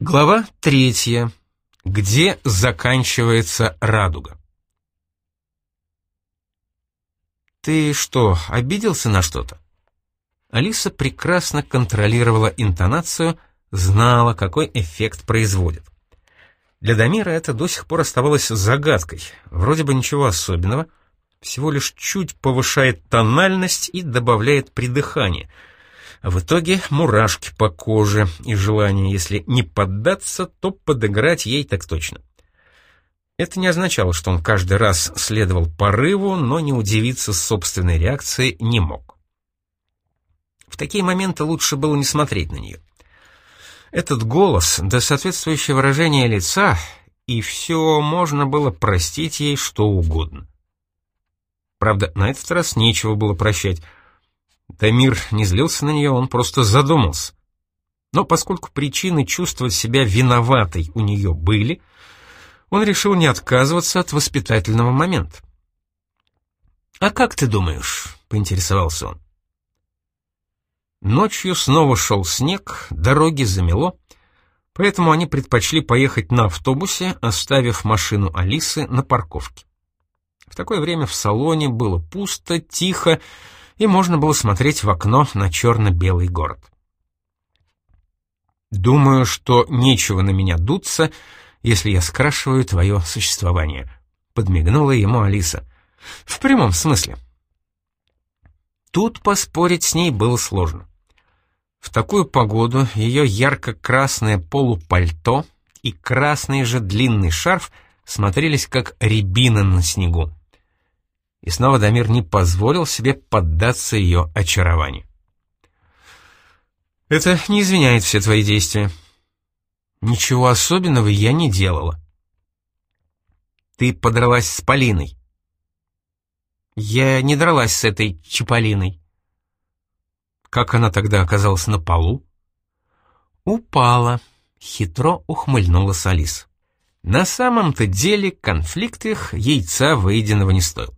Глава третья. Где заканчивается радуга? «Ты что, обиделся на что-то?» Алиса прекрасно контролировала интонацию, знала, какой эффект производит. Для Дамира это до сих пор оставалось загадкой. Вроде бы ничего особенного, всего лишь чуть повышает тональность и добавляет придыхание — в итоге мурашки по коже и желание, если не поддаться, то подыграть ей так точно. Это не означало, что он каждый раз следовал порыву, но не удивиться собственной реакцией не мог. В такие моменты лучше было не смотреть на нее. Этот голос, да соответствующее выражение лица, и все можно было простить ей что угодно. Правда, на этот раз нечего было прощать — Дамир не злился на нее, он просто задумался. Но поскольку причины чувствовать себя виноватой у нее были, он решил не отказываться от воспитательного момента. «А как ты думаешь?» — поинтересовался он. Ночью снова шел снег, дороги замело, поэтому они предпочли поехать на автобусе, оставив машину Алисы на парковке. В такое время в салоне было пусто, тихо, и можно было смотреть в окно на черно-белый город. «Думаю, что нечего на меня дуться, если я скрашиваю твое существование», — подмигнула ему Алиса. «В прямом смысле». Тут поспорить с ней было сложно. В такую погоду ее ярко-красное полупальто и красный же длинный шарф смотрелись как рябина на снегу. И снова Дамир не позволил себе поддаться ее очарованию. «Это не извиняет все твои действия». «Ничего особенного я не делала». «Ты подралась с Полиной». «Я не дралась с этой Чаполиной». «Как она тогда оказалась на полу?» «Упала», — хитро ухмыльнулась Алис. На самом-то деле конфликт их яйца выеденного не стоил.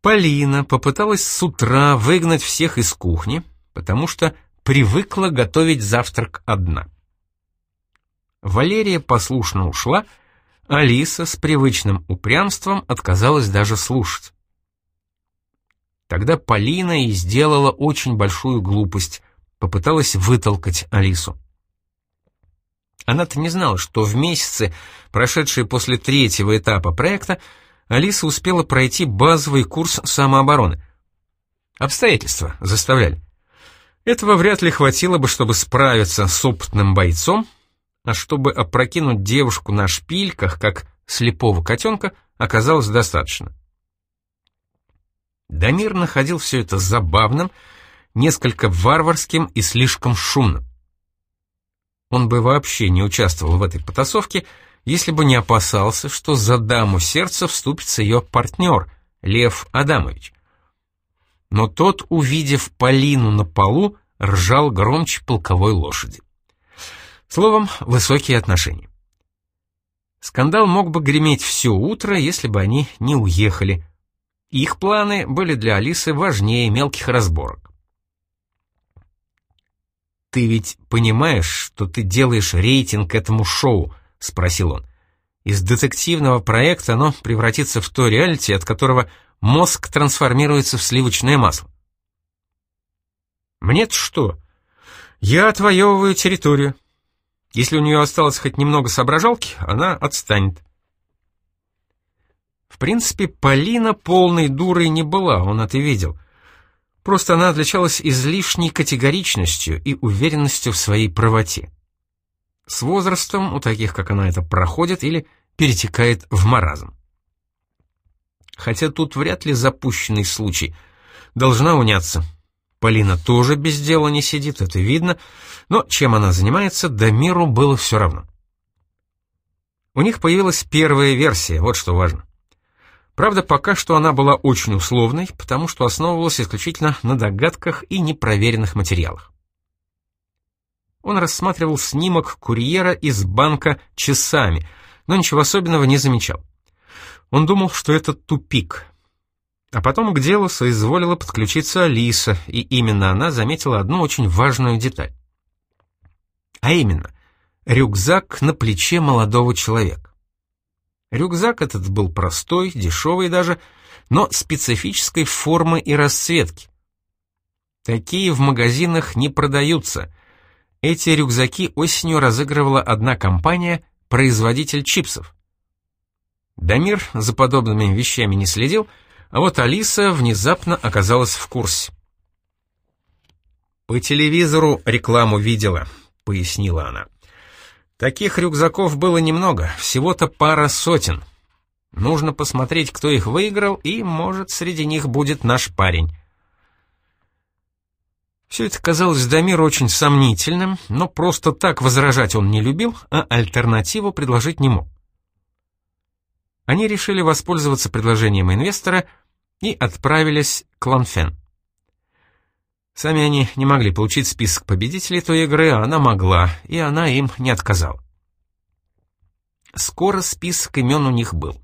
Полина попыталась с утра выгнать всех из кухни, потому что привыкла готовить завтрак одна. Валерия послушно ушла, Алиса с привычным упрямством отказалась даже слушать. Тогда Полина и сделала очень большую глупость, попыталась вытолкать Алису. Она-то не знала, что в месяцы, прошедшие после третьего этапа проекта, Алиса успела пройти базовый курс самообороны. Обстоятельства заставляли. Этого вряд ли хватило бы, чтобы справиться с опытным бойцом, а чтобы опрокинуть девушку на шпильках, как слепого котенка, оказалось достаточно. Дамир находил все это забавным, несколько варварским и слишком шумным. Он бы вообще не участвовал в этой потасовке, если бы не опасался, что за даму сердца вступится ее партнер, Лев Адамович. Но тот, увидев Полину на полу, ржал громче полковой лошади. Словом, высокие отношения. Скандал мог бы греметь все утро, если бы они не уехали. Их планы были для Алисы важнее мелких разборок. «Ты ведь понимаешь, что ты делаешь рейтинг этому шоу?» — спросил он. «Из детективного проекта оно превратится в то реалити, от которого мозг трансформируется в сливочное масло». «Мне-то что? Я отвоевываю территорию. Если у нее осталось хоть немного соображалки, она отстанет». В принципе, Полина полной дурой не была, он это видел. Просто она отличалась излишней категоричностью и уверенностью в своей правоте. С возрастом у таких, как она, это проходит или перетекает в маразм. Хотя тут вряд ли запущенный случай. Должна уняться. Полина тоже без дела не сидит, это видно, но чем она занимается, до миру было все равно. У них появилась первая версия, вот что важно. Правда, пока что она была очень условной, потому что основывалась исключительно на догадках и непроверенных материалах он рассматривал снимок курьера из банка часами, но ничего особенного не замечал. Он думал, что это тупик. А потом к делу соизволила подключиться Алиса, и именно она заметила одну очень важную деталь. А именно, рюкзак на плече молодого человека. Рюкзак этот был простой, дешевый даже, но специфической формы и расцветки. Такие в магазинах не продаются. Эти рюкзаки осенью разыгрывала одна компания, производитель чипсов. Дамир за подобными вещами не следил, а вот Алиса внезапно оказалась в курсе. «По телевизору рекламу видела», — пояснила она. «Таких рюкзаков было немного, всего-то пара сотен. Нужно посмотреть, кто их выиграл, и, может, среди них будет наш парень». Все это казалось Дамиру очень сомнительным, но просто так возражать он не любил, а альтернативу предложить не мог. Они решили воспользоваться предложением инвестора и отправились к Ланфен. Сами они не могли получить список победителей той игры, а она могла, и она им не отказала. Скоро список имен у них был.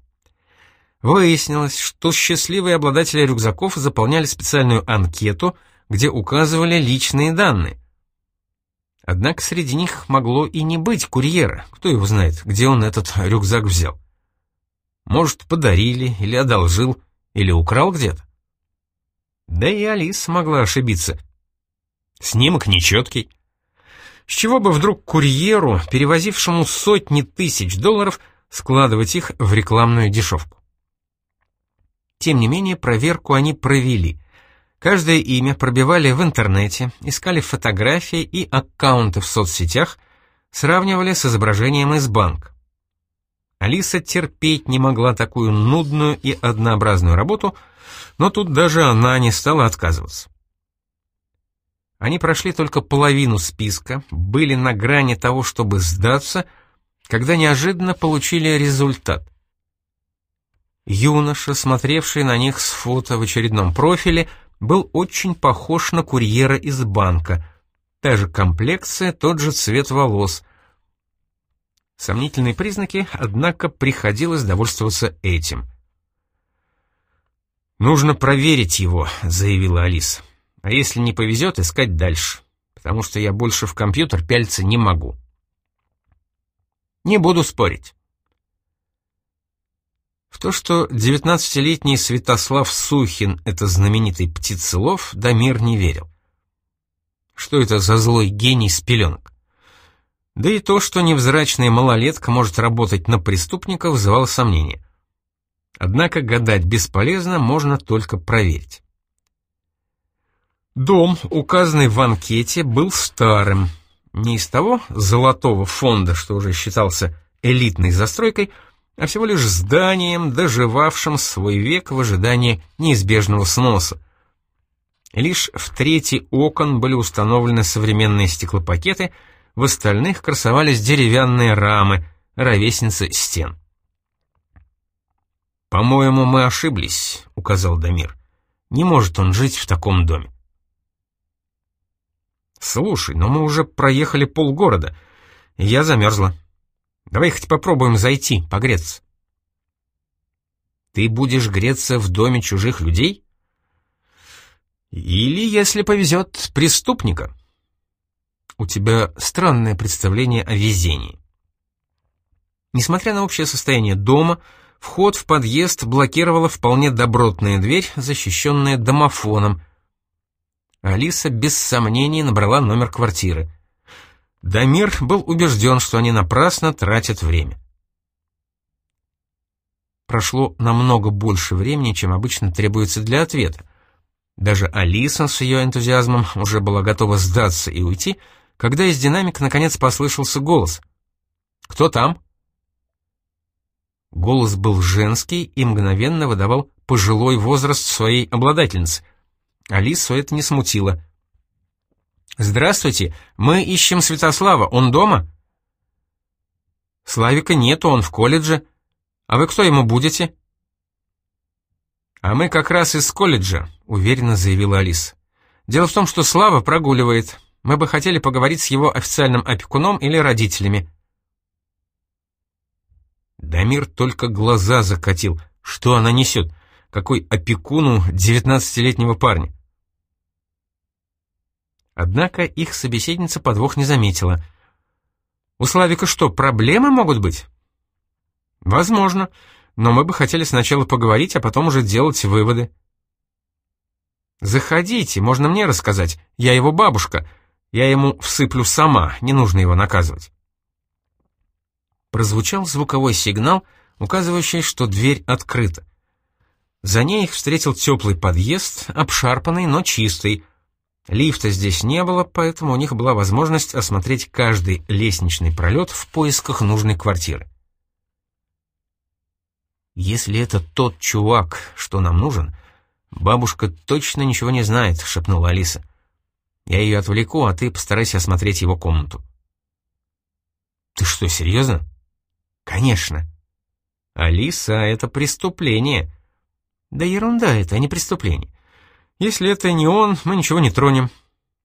Выяснилось, что счастливые обладатели рюкзаков заполняли специальную анкету — где указывали личные данные. Однако среди них могло и не быть курьера, кто его знает, где он этот рюкзак взял. Может, подарили или одолжил, или украл где-то. Да и Алис могла ошибиться. Снимок нечеткий. С чего бы вдруг курьеру, перевозившему сотни тысяч долларов, складывать их в рекламную дешевку? Тем не менее, проверку они провели. Каждое имя пробивали в интернете, искали фотографии и аккаунты в соцсетях, сравнивали с изображением из банка. Алиса терпеть не могла такую нудную и однообразную работу, но тут даже она не стала отказываться. Они прошли только половину списка, были на грани того, чтобы сдаться, когда неожиданно получили результат. Юноша, смотревший на них с фото в очередном профиле, был очень похож на курьера из банка. Та же комплекция, тот же цвет волос. Сомнительные признаки, однако приходилось довольствоваться этим. «Нужно проверить его», — заявила Алиса. «А если не повезет, искать дальше, потому что я больше в компьютер пялиться не могу». «Не буду спорить». В то, что девятнадцатилетний Святослав Сухин — это знаменитый птицелов, Дамир не верил. Что это за злой гений с пеленок? Да и то, что невзрачная малолетка может работать на преступника, вызывало сомнения. Однако гадать бесполезно, можно только проверить. Дом, указанный в анкете, был старым. Не из того золотого фонда, что уже считался элитной застройкой, а всего лишь зданием, доживавшим свой век в ожидании неизбежного сноса. Лишь в трети окон были установлены современные стеклопакеты, в остальных красовались деревянные рамы, ровесницы стен. «По-моему, мы ошиблись», — указал Дамир. «Не может он жить в таком доме». «Слушай, но мы уже проехали полгорода, я замерзла». Давай хоть попробуем зайти, погреться. Ты будешь греться в доме чужих людей? Или, если повезет, преступника. У тебя странное представление о везении. Несмотря на общее состояние дома, вход в подъезд блокировала вполне добротная дверь, защищенная домофоном. Алиса без сомнений набрала номер квартиры — Дамир был убежден, что они напрасно тратят время. Прошло намного больше времени, чем обычно требуется для ответа. Даже Алиса с ее энтузиазмом уже была готова сдаться и уйти, когда из динамика наконец послышался голос. «Кто там?» Голос был женский и мгновенно выдавал пожилой возраст своей обладательницы. Алису это не смутило — «Здравствуйте, мы ищем Святослава, он дома?» «Славика нету, он в колледже. А вы кто ему будете?» «А мы как раз из колледжа», — уверенно заявила Алиса. «Дело в том, что Слава прогуливает. Мы бы хотели поговорить с его официальным опекуном или родителями». Дамир только глаза закатил. Что она несет? Какой опекуну девятнадцатилетнего парня? Однако их собеседница подвох не заметила. У Славика что, проблемы могут быть? Возможно, но мы бы хотели сначала поговорить, а потом уже делать выводы. Заходите, можно мне рассказать. Я его бабушка. Я ему всыплю сама, не нужно его наказывать. Прозвучал звуковой сигнал, указывающий, что дверь открыта. За ней их встретил теплый подъезд, обшарпанный, но чистый. Лифта здесь не было, поэтому у них была возможность осмотреть каждый лестничный пролет в поисках нужной квартиры. «Если это тот чувак, что нам нужен, бабушка точно ничего не знает», — шепнула Алиса. «Я ее отвлеку, а ты постарайся осмотреть его комнату». «Ты что, серьезно?» «Конечно». «Алиса, это преступление», да ерунда это, а не преступление. Если это не он, мы ничего не тронем.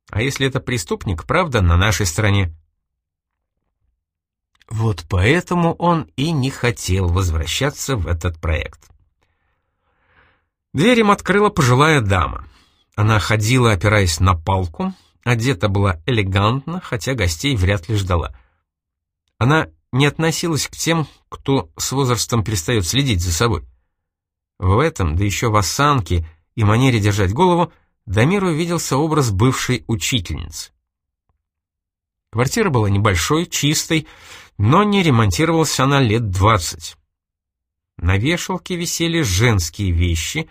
А если это преступник, правда на нашей стороне. Вот поэтому он и не хотел возвращаться в этот проект. Дверь им открыла пожилая дама. Она ходила, опираясь на палку, одета была элегантно, хотя гостей вряд ли ждала. Она не относилась к тем, кто с возрастом перестает следить за собой. В этом, да еще в осанке и манере держать голову, Дамиру виделся образ бывшей учительницы. Квартира была небольшой, чистой, но не ремонтировалась она лет двадцать. На вешалке висели женские вещи,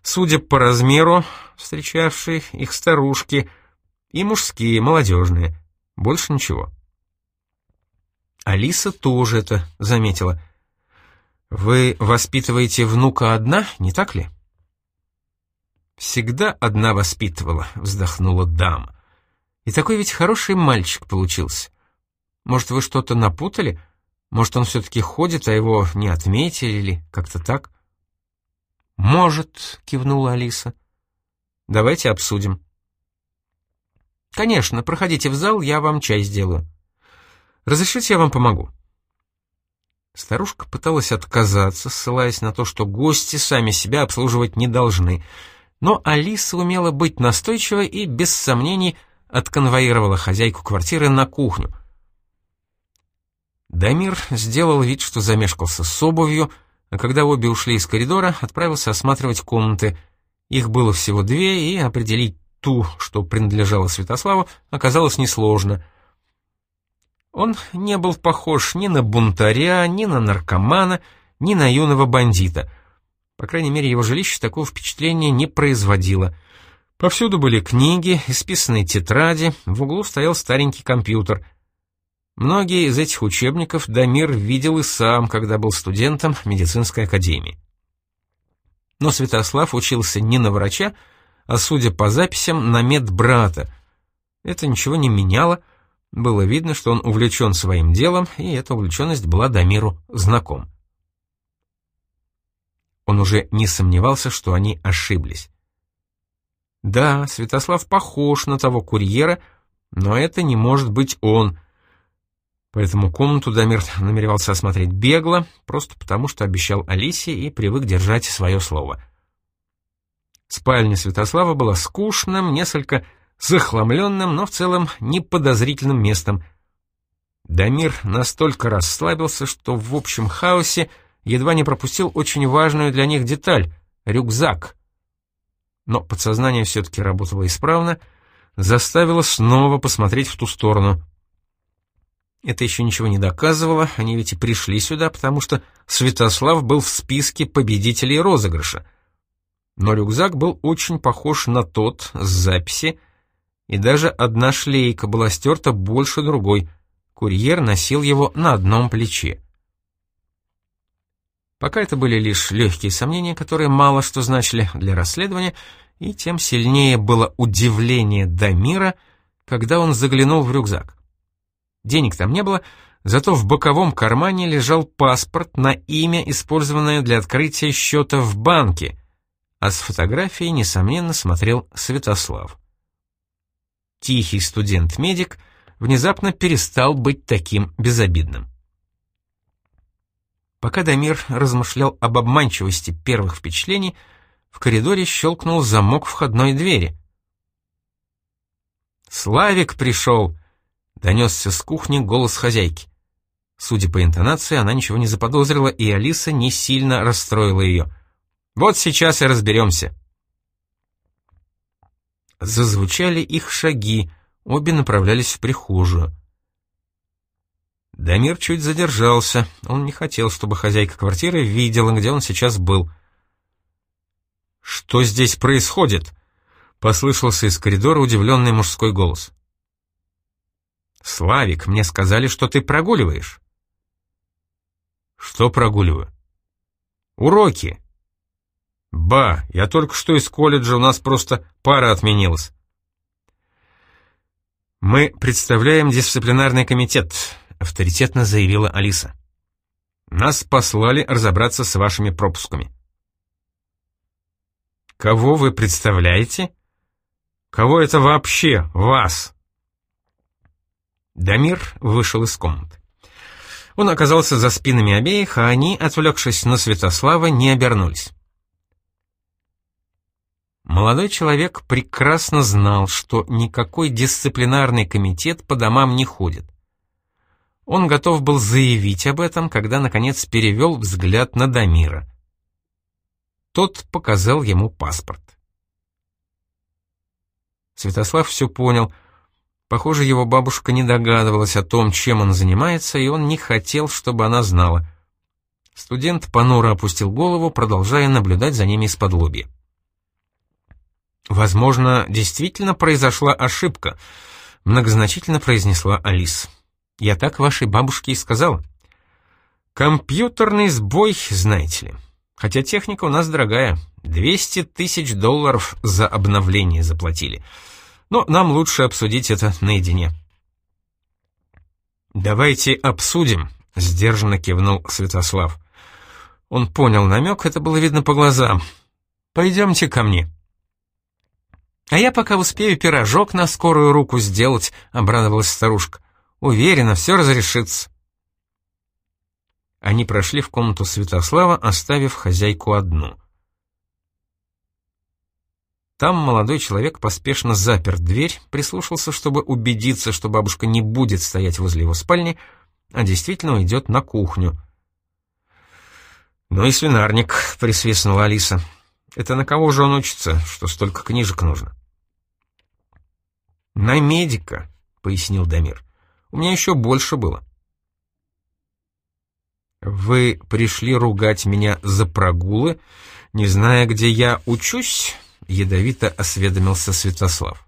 судя по размеру, встречавшие их старушки, и мужские, молодежные, больше ничего. Алиса тоже это заметила. «Вы воспитываете внука одна, не так ли?» «Всегда одна воспитывала», — вздохнула дама. «И такой ведь хороший мальчик получился. Может, вы что-то напутали? Может, он все-таки ходит, а его не отметили или как-то так?» «Может», — кивнула Алиса. «Давайте обсудим». «Конечно, проходите в зал, я вам чай сделаю». «Разрешите, я вам помогу?» Старушка пыталась отказаться, ссылаясь на то, что гости сами себя обслуживать не должны, но Алиса умела быть настойчивой и, без сомнений, отконвоировала хозяйку квартиры на кухню. Дамир сделал вид, что замешкался с обувью, а когда обе ушли из коридора, отправился осматривать комнаты. Их было всего две, и определить ту, что принадлежала Святославу, оказалось несложно — он не был похож ни на бунтаря, ни на наркомана, ни на юного бандита. По крайней мере, его жилище такого впечатления не производило. Повсюду были книги, исписанные тетради, в углу стоял старенький компьютер. Многие из этих учебников Дамир видел и сам, когда был студентом медицинской академии. Но Святослав учился не на врача, а, судя по записям, на медбрата. Это ничего не меняло, было видно, что он увлечен своим делом, и эта увлеченность была Дамиру знаком. Он уже не сомневался, что они ошиблись. Да, Святослав похож на того курьера, но это не может быть он. Поэтому комнату Дамир намеревался осмотреть бегло, просто потому что обещал Алисе и привык держать свое слово. Спальня Святослава была скучным, несколько захламленным, но в целом неподозрительным местом. Дамир настолько расслабился, что в общем хаосе едва не пропустил очень важную для них деталь — рюкзак. Но подсознание все-таки работало исправно, заставило снова посмотреть в ту сторону. Это еще ничего не доказывало, они ведь и пришли сюда, потому что Святослав был в списке победителей розыгрыша. Но рюкзак был очень похож на тот с записи, и даже одна шлейка была стерта больше другой. Курьер носил его на одном плече. Пока это были лишь легкие сомнения, которые мало что значили для расследования, и тем сильнее было удивление Дамира, когда он заглянул в рюкзак. Денег там не было, зато в боковом кармане лежал паспорт на имя, использованное для открытия счета в банке, а с фотографией, несомненно, смотрел Святослав тихий студент-медик внезапно перестал быть таким безобидным. Пока Дамир размышлял об обманчивости первых впечатлений, в коридоре щелкнул замок входной двери. «Славик пришел!» донесся с кухни голос хозяйки. Судя по интонации, она ничего не заподозрила, и Алиса не сильно расстроила ее. «Вот сейчас и разберемся». Зазвучали их шаги, обе направлялись в прихожую. Дамир чуть задержался, он не хотел, чтобы хозяйка квартиры видела, где он сейчас был. «Что здесь происходит?» — послышался из коридора удивленный мужской голос. «Славик, мне сказали, что ты прогуливаешь». «Что прогуливаю?» «Уроки». «Ба, я только что из колледжа, у нас просто пара отменилась». «Мы представляем дисциплинарный комитет», — авторитетно заявила Алиса. «Нас послали разобраться с вашими пропусками». «Кого вы представляете?» «Кого это вообще, вас?» Дамир вышел из комнаты. Он оказался за спинами обеих, а они, отвлекшись на Святослава, не обернулись. Молодой человек прекрасно знал, что никакой дисциплинарный комитет по домам не ходит. Он готов был заявить об этом, когда, наконец, перевел взгляд на Дамира. Тот показал ему паспорт. Святослав все понял — Похоже, его бабушка не догадывалась о том, чем он занимается, и он не хотел, чтобы она знала. Студент понуро опустил голову, продолжая наблюдать за ними из-под лобья. «Возможно, действительно произошла ошибка», — многозначительно произнесла Алис. «Я так вашей бабушке и сказала». «Компьютерный сбой, знаете ли. Хотя техника у нас дорогая. 200 тысяч долларов за обновление заплатили». Но нам лучше обсудить это наедине. «Давайте обсудим», — сдержанно кивнул Святослав. Он понял намек, это было видно по глазам. «Пойдемте ко мне». «А я пока успею пирожок на скорую руку сделать», — обрадовалась старушка. «Уверена, все разрешится». Они прошли в комнату Святослава, оставив хозяйку одну — там молодой человек поспешно запер дверь, прислушался, чтобы убедиться, что бабушка не будет стоять возле его спальни, а действительно уйдет на кухню. «Ну и свинарник», — присвистнула Алиса. «Это на кого же он учится, что столько книжек нужно?» «На медика», — пояснил Дамир. «У меня еще больше было». «Вы пришли ругать меня за прогулы, не зная, где я учусь?» — ядовито осведомился Святослав.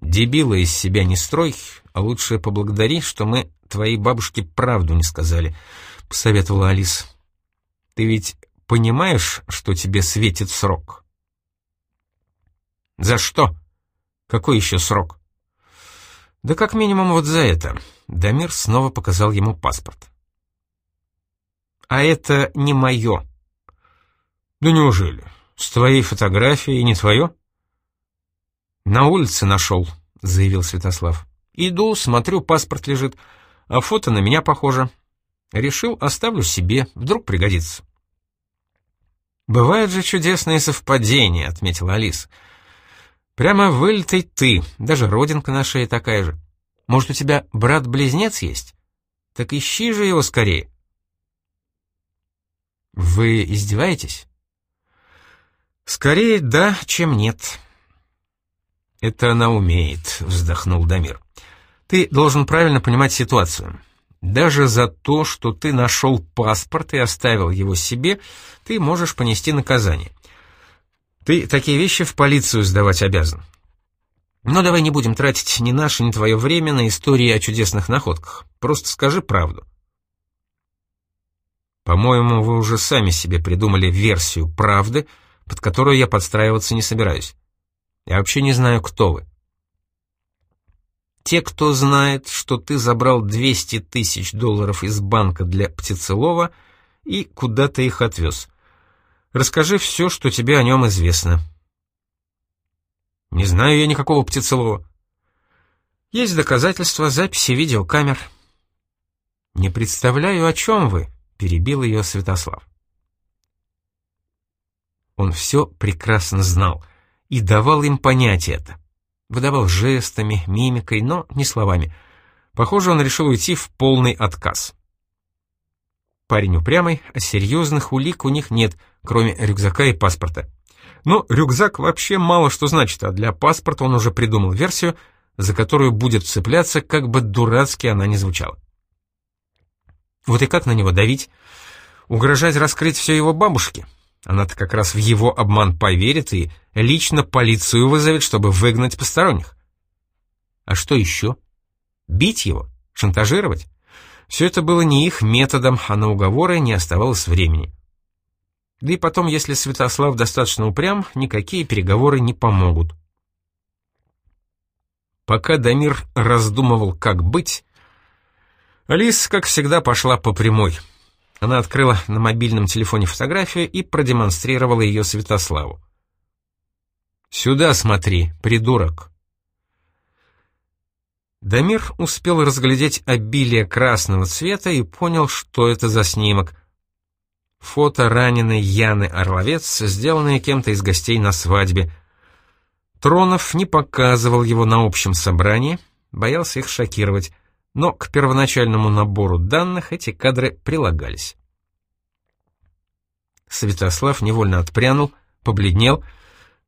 «Дебила из себя не строй, а лучше поблагодари, что мы твоей бабушке правду не сказали», — посоветовала Алиса. «Ты ведь понимаешь, что тебе светит срок?» «За что? Какой еще срок?» «Да как минимум вот за это». Дамир снова показал ему паспорт. «А это не мое». «Да неужели? «С твоей фотографией не твое?» «На улице нашел», — заявил Святослав. «Иду, смотрю, паспорт лежит, а фото на меня похоже. Решил, оставлю себе, вдруг пригодится». «Бывают же чудесные совпадения», — отметила Алис. «Прямо вылитый ты, даже родинка на шее такая же. Может, у тебя брат-близнец есть? Так ищи же его скорее». «Вы издеваетесь?» «Скорее да, чем нет». «Это она умеет», — вздохнул Дамир. «Ты должен правильно понимать ситуацию. Даже за то, что ты нашел паспорт и оставил его себе, ты можешь понести наказание. Ты такие вещи в полицию сдавать обязан. Но давай не будем тратить ни наше, ни твое время на истории о чудесных находках. Просто скажи правду». «По-моему, вы уже сами себе придумали версию правды», — под которую я подстраиваться не собираюсь. Я вообще не знаю, кто вы. Те, кто знает, что ты забрал 200 тысяч долларов из банка для Птицелова и куда ты их отвез. Расскажи все, что тебе о нем известно. Не знаю я никакого Птицелова. Есть доказательства, записи видеокамер. Не представляю, о чем вы, перебил ее Святослав. Он все прекрасно знал и давал им понять это. выдавал жестами, мимикой, но не словами. Похоже, он решил уйти в полный отказ. Парень упрямый, а серьезных улик у них нет, кроме рюкзака и паспорта. Но рюкзак вообще мало что значит, а для паспорта он уже придумал версию, за которую будет цепляться, как бы дурацки она ни звучала. Вот и как на него давить? Угрожать раскрыть все его бабушке? Она-то как раз в его обман поверит и лично полицию вызовет, чтобы выгнать посторонних. А что еще? Бить его? Шантажировать? Все это было не их методом, а на уговоры не оставалось времени. Да и потом, если Святослав достаточно упрям, никакие переговоры не помогут. Пока Дамир раздумывал, как быть, Алис, как всегда, пошла по прямой. Она открыла на мобильном телефоне фотографию и продемонстрировала ее Святославу. «Сюда смотри, придурок!» Дамир успел разглядеть обилие красного цвета и понял, что это за снимок. Фото раненой Яны Орловец, сделанное кем-то из гостей на свадьбе. Тронов не показывал его на общем собрании, боялся их шокировать, но к первоначальному набору данных эти кадры прилагались. Святослав невольно отпрянул, побледнел —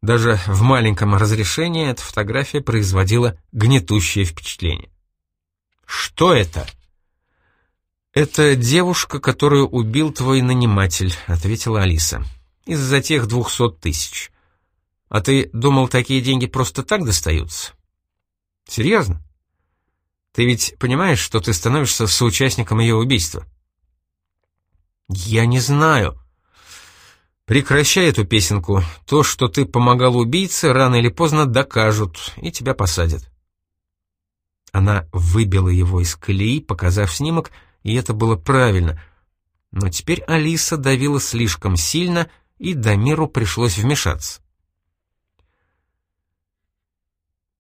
даже в маленьком разрешении эта фотография производила гнетущее впечатление. «Что это?» «Это девушка, которую убил твой наниматель», — ответила Алиса. «Из-за тех двухсот тысяч. А ты думал, такие деньги просто так достаются?» «Серьезно? Ты ведь понимаешь, что ты становишься соучастником ее убийства?» «Я не знаю», Прекращай эту песенку. То, что ты помогал убийце, рано или поздно докажут, и тебя посадят. Она выбила его из колеи, показав снимок, и это было правильно. Но теперь Алиса давила слишком сильно, и Дамиру пришлось вмешаться.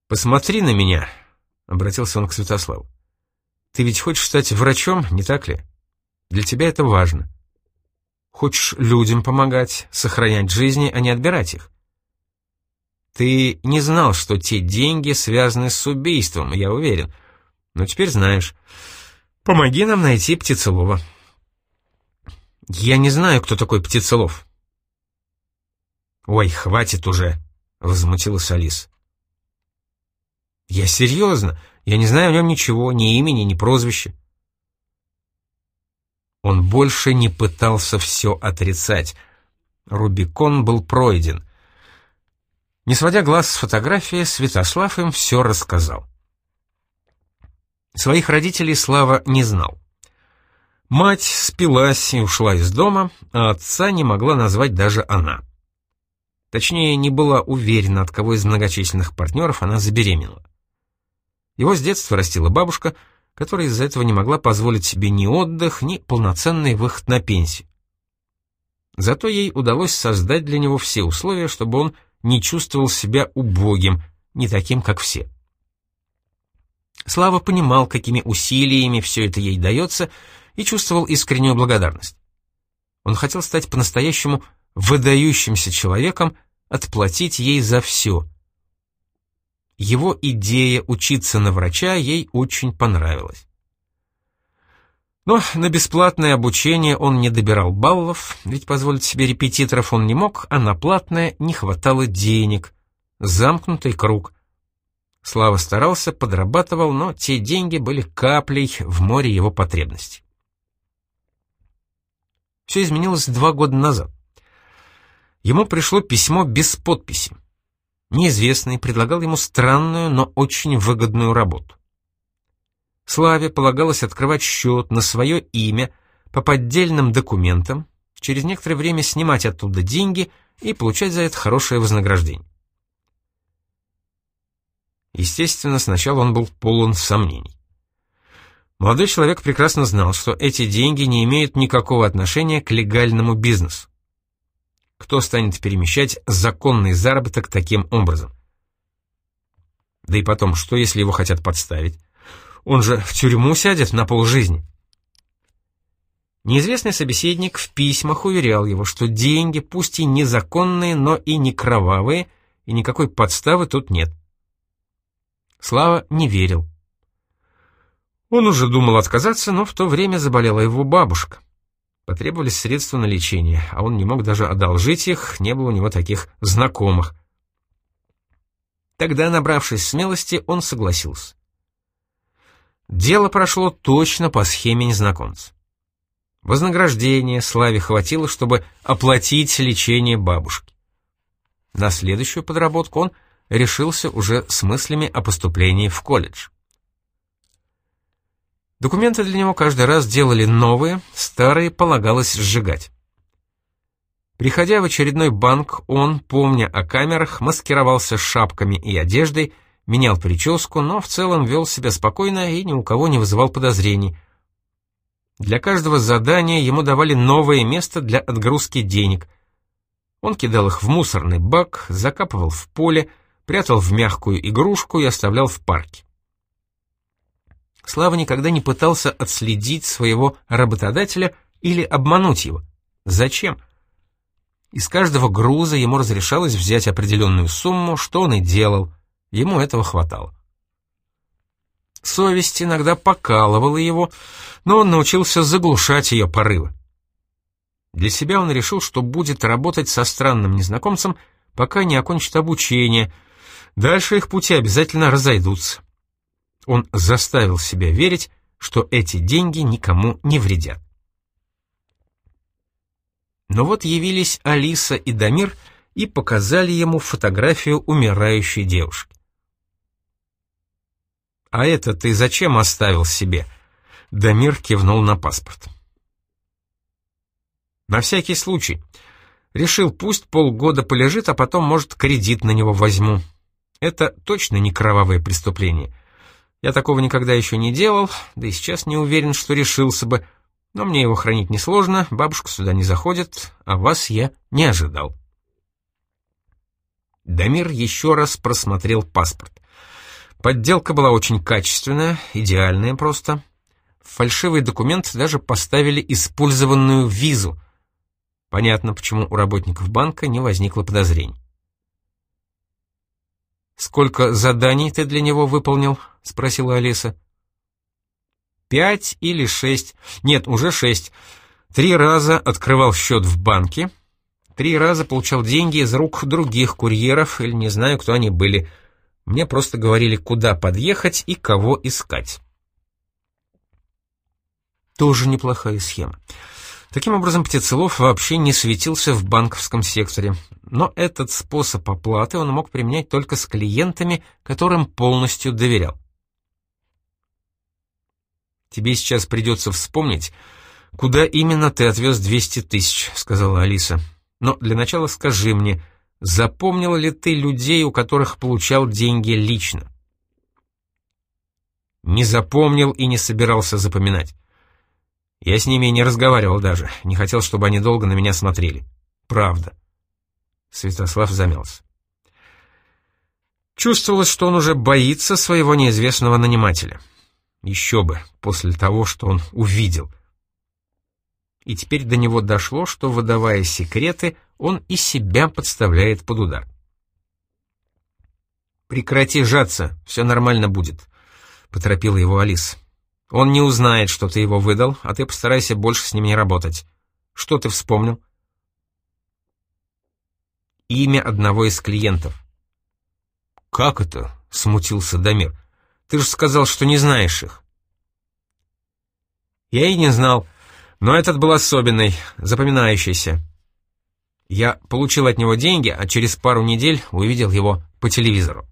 «Посмотри на меня», — обратился он к Святославу. «Ты ведь хочешь стать врачом, не так ли? Для тебя это важно. Хочешь людям помогать, сохранять жизни, а не отбирать их. Ты не знал, что те деньги связаны с убийством, я уверен. Но теперь знаешь. Помоги нам найти Птицелова. Я не знаю, кто такой Птицелов. Ой, хватит уже, возмутилась Алис. Я серьезно, я не знаю о нем ничего, ни имени, ни прозвища. Он больше не пытался все отрицать. Рубикон был пройден. Не сводя глаз с фотографии, Святослав им все рассказал. Своих родителей Слава не знал. Мать спилась и ушла из дома, а отца не могла назвать даже она. Точнее, не была уверена, от кого из многочисленных партнеров она забеременела. Его с детства растила бабушка — которая из-за этого не могла позволить себе ни отдых, ни полноценный выход на пенсию. Зато ей удалось создать для него все условия, чтобы он не чувствовал себя убогим, не таким, как все. Слава понимал, какими усилиями все это ей дается, и чувствовал искреннюю благодарность. Он хотел стать по-настоящему выдающимся человеком, отплатить ей за все — его идея учиться на врача ей очень понравилась. Но на бесплатное обучение он не добирал баллов, ведь позволить себе репетиторов он не мог, а на платное не хватало денег. Замкнутый круг. Слава старался, подрабатывал, но те деньги были каплей в море его потребностей. Все изменилось два года назад. Ему пришло письмо без подписи. Неизвестный предлагал ему странную, но очень выгодную работу. Славе полагалось открывать счет на свое имя по поддельным документам, через некоторое время снимать оттуда деньги и получать за это хорошее вознаграждение. Естественно, сначала он был полон сомнений. Молодой человек прекрасно знал, что эти деньги не имеют никакого отношения к легальному бизнесу. Кто станет перемещать законный заработок таким образом? Да и потом, что если его хотят подставить? Он же в тюрьму сядет на полжизни. Неизвестный собеседник в письмах уверял его, что деньги, пусть и незаконные, но и не кровавые, и никакой подставы тут нет. Слава не верил. Он уже думал отказаться, но в то время заболела его бабушка. Потребовались средства на лечение, а он не мог даже одолжить их, не было у него таких знакомых. Тогда, набравшись смелости, он согласился. Дело прошло точно по схеме незнакомца. Вознаграждение Славе хватило, чтобы оплатить лечение бабушки. На следующую подработку он решился уже с мыслями о поступлении в колледж. Документы для него каждый раз делали новые, старые полагалось сжигать. Приходя в очередной банк, он, помня о камерах, маскировался шапками и одеждой, менял прическу, но в целом вел себя спокойно и ни у кого не вызывал подозрений. Для каждого задания ему давали новое место для отгрузки денег. Он кидал их в мусорный бак, закапывал в поле, прятал в мягкую игрушку и оставлял в парке. Слава никогда не пытался отследить своего работодателя или обмануть его. Зачем? Из каждого груза ему разрешалось взять определенную сумму, что он и делал. Ему этого хватало. Совесть иногда покалывала его, но он научился заглушать ее порывы. Для себя он решил, что будет работать со странным незнакомцем, пока не окончит обучение. Дальше их пути обязательно разойдутся. Он заставил себя верить, что эти деньги никому не вредят. Но вот явились Алиса и Дамир и показали ему фотографию умирающей девушки. «А это ты зачем оставил себе?» Дамир кивнул на паспорт. «На всякий случай. Решил, пусть полгода полежит, а потом, может, кредит на него возьму. Это точно не кровавое преступление. Я такого никогда еще не делал, да и сейчас не уверен, что решился бы, но мне его хранить несложно, бабушка сюда не заходит, а вас я не ожидал. Дамир еще раз просмотрел паспорт. Подделка была очень качественная, идеальная просто. В фальшивый документ даже поставили использованную визу. Понятно, почему у работников банка не возникло подозрений. «Сколько заданий ты для него выполнил?» — спросила Алиса. «Пять или шесть. Нет, уже шесть. Три раза открывал счет в банке. Три раза получал деньги из рук других курьеров, или не знаю, кто они были. Мне просто говорили, куда подъехать и кого искать». Тоже неплохая схема. Таким образом, Птицелов вообще не светился в банковском секторе, но этот способ оплаты он мог применять только с клиентами, которым полностью доверял. «Тебе сейчас придется вспомнить, куда именно ты отвез 200 тысяч», — сказала Алиса. «Но для начала скажи мне, запомнил ли ты людей, у которых получал деньги лично?» «Не запомнил и не собирался запоминать. Я с ними не разговаривал даже, не хотел, чтобы они долго на меня смотрели. Правда. Святослав замялся. Чувствовалось, что он уже боится своего неизвестного нанимателя. Еще бы, после того, что он увидел. И теперь до него дошло, что, выдавая секреты, он и себя подставляет под удар. «Прекрати жаться, все нормально будет», — поторопила его Алиса. Он не узнает, что ты его выдал, а ты постарайся больше с ним не работать. Что ты вспомнил? Имя одного из клиентов. «Как это?» — смутился Дамир. «Ты же сказал, что не знаешь их». «Я и не знал, но этот был особенный, запоминающийся. Я получил от него деньги, а через пару недель увидел его по телевизору».